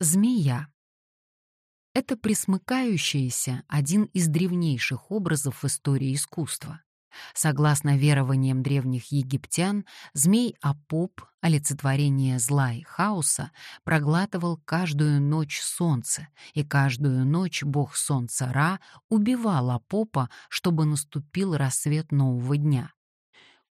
Змея. Это присмыкающаяся один из древнейших образов в истории искусства. Согласно верованиям древних египтян, змей Апоп, олицетворение зла и хаоса, проглатывал каждую ночь солнце, и каждую ночь бог солнца Ра убивал Апопа, чтобы наступил рассвет нового дня.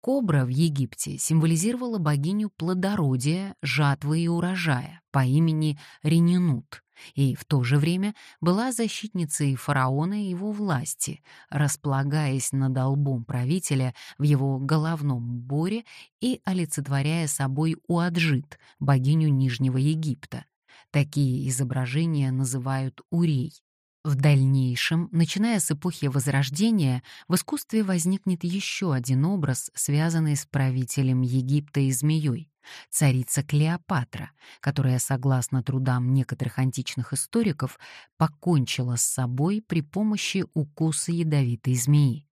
Кобра в Египте символизировала богиню плодородия, жатвы и урожая по имени Ренинут, и в то же время была защитницей фараона и его власти, располагаясь над лбом правителя в его головном боре и олицетворяя собой Уаджит, богиню Нижнего Египта. Такие изображения называют урей. В дальнейшем, начиная с эпохи Возрождения, в искусстве возникнет еще один образ, связанный с правителем Египта и змеей — царица Клеопатра, которая, согласно трудам некоторых античных историков, покончила с собой при помощи укуса ядовитой змеи.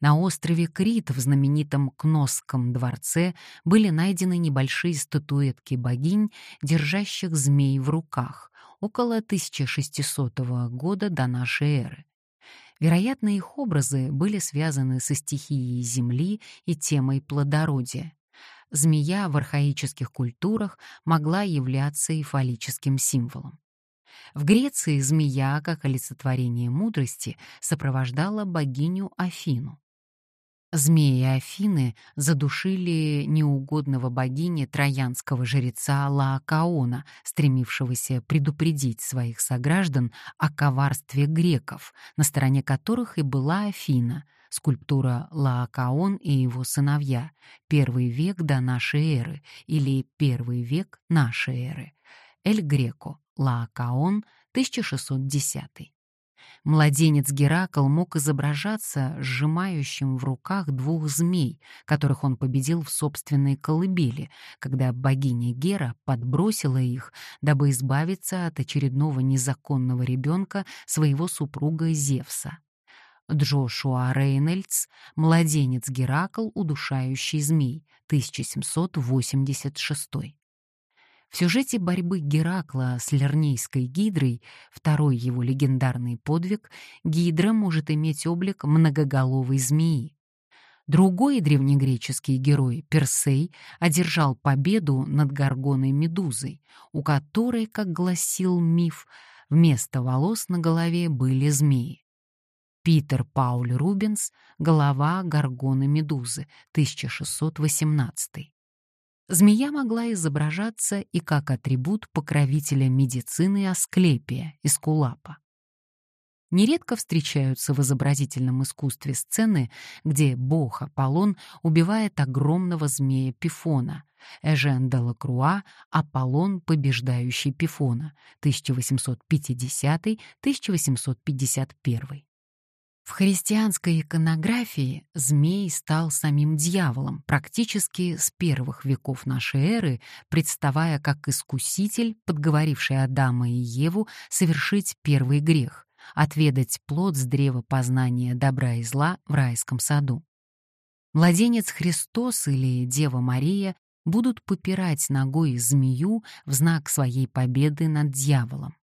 На острове Крит в знаменитом Кносском дворце были найдены небольшие статуэтки богинь, держащих змей в руках, около 1600 года до нашей эры. Вероятно, их образы были связаны со стихией Земли и темой плодородия. Змея в архаических культурах могла являться и фаллическим символом. В Греции змея, как олицетворение мудрости, сопровождала богиню Афину. Змеи Афины задушили неугодного богине троянского жреца Лаокаона, стремившегося предупредить своих сограждан о коварстве греков, на стороне которых и была Афина, скульптура Лаокаон и его сыновья, первый век до нашей эры или первый век нашей эры. Эль Греко, Лаокаон, 1610. Младенец Геракл мог изображаться сжимающим в руках двух змей, которых он победил в собственной колыбели, когда богиня Гера подбросила их, дабы избавиться от очередного незаконного ребенка своего супруга Зевса. Джошуа Рейнольдс «Младенец Геракл, удушающий змей», 1786. В сюжете борьбы Геракла с Лернейской гидрой, второй его легендарный подвиг, гидра может иметь облик многоголовой змеи. Другой древнегреческий герой, Персей, одержал победу над горгоной Медузой, у которой, как гласил миф, вместо волос на голове были змеи. Питер Пауль Рубенс «Голова горгоны Медузы», 1618. Змея могла изображаться и как атрибут покровителя медицины Асклепия, Эскулапа. Нередко встречаются в изобразительном искусстве сцены, где бог Аполлон убивает огромного змея Пифона, Эжен де Лакруа «Аполлон, побеждающий Пифона», 1850-1851. В христианской иконографии змей стал самим дьяволом практически с первых веков нашей эры, представая как искуситель, подговоривший Адама и Еву совершить первый грех — отведать плод с древа познания добра и зла в райском саду. Младенец Христос или Дева Мария будут попирать ногой змею в знак своей победы над дьяволом.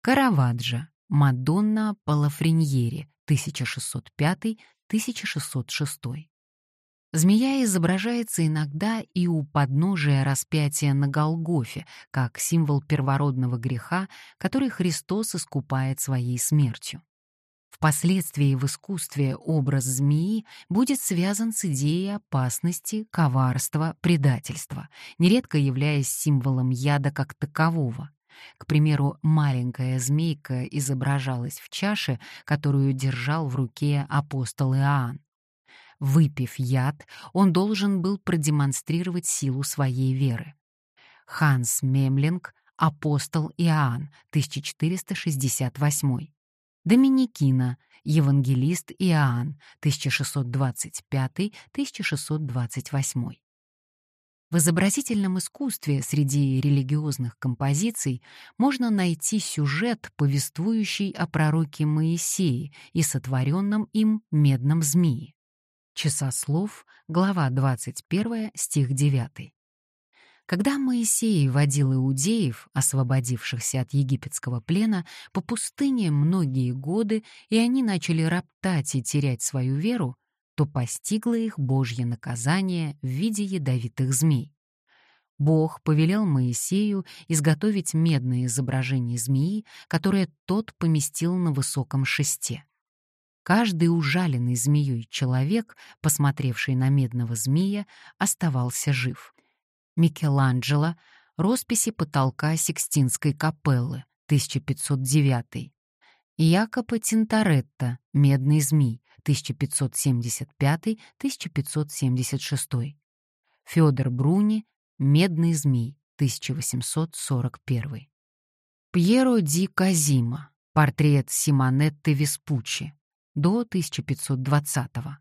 Караваджо, Мадонна Палафреньери, 1605-1606. Змея изображается иногда и у подножия распятия на Голгофе, как символ первородного греха, который Христос искупает своей смертью. Впоследствии в искусстве образ змеи будет связан с идеей опасности, коварства, предательства, нередко являясь символом яда как такового. К примеру, маленькая змейка изображалась в чаше, которую держал в руке апостол Иоанн. Выпив яд, он должен был продемонстрировать силу своей веры. Ханс Мемлинг, апостол Иоанн, 1468. Доминикина, евангелист Иоанн, 1625-1628. В изобразительном искусстве среди религиозных композиций можно найти сюжет, повествующий о пророке Моисее и сотворенном им медном змее. Часослов, глава 21, стих 9. Когда Моисей водил иудеев, освободившихся от египетского плена, по пустыне многие годы, и они начали роптать и терять свою веру, то постигло их Божье наказание в виде ядовитых змей. Бог повелел Моисею изготовить медное изображение змеи, которое тот поместил на высоком шесте. Каждый ужаленный змеей человек, посмотревший на медного змея, оставался жив. Микеланджело, росписи потолка Сикстинской капеллы, 1509. Якопо Тинторетто, «Медный змей», 1575-1576. Федор Бруни, «Медный змей», 1841. Пьеро ди Казима, портрет Симонетты Веспуччи, до 1520 -го.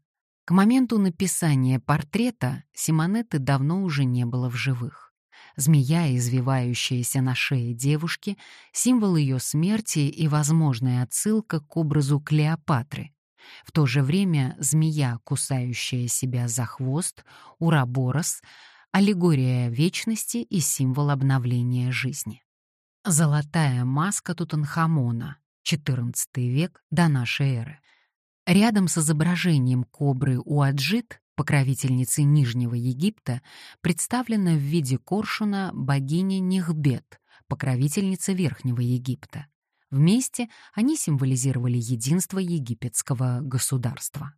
К моменту написания портрета Симонетты давно уже не было в живых. Змея, извивающаяся на шее девушки, символ ее смерти и возможная отсылка к образу Клеопатры. В то же время змея, кусающая себя за хвост, Ураборос, аллегория вечности и символ обновления жизни. Золотая маска Тутанхамона, XIV век до нашей эры. Рядом с изображением кобры Уаджит, покровительницы Нижнего Египта, представлена в виде коршуна богиня Нихбет, покровительница Верхнего Египта. Вместе они символизировали единство египетского государства.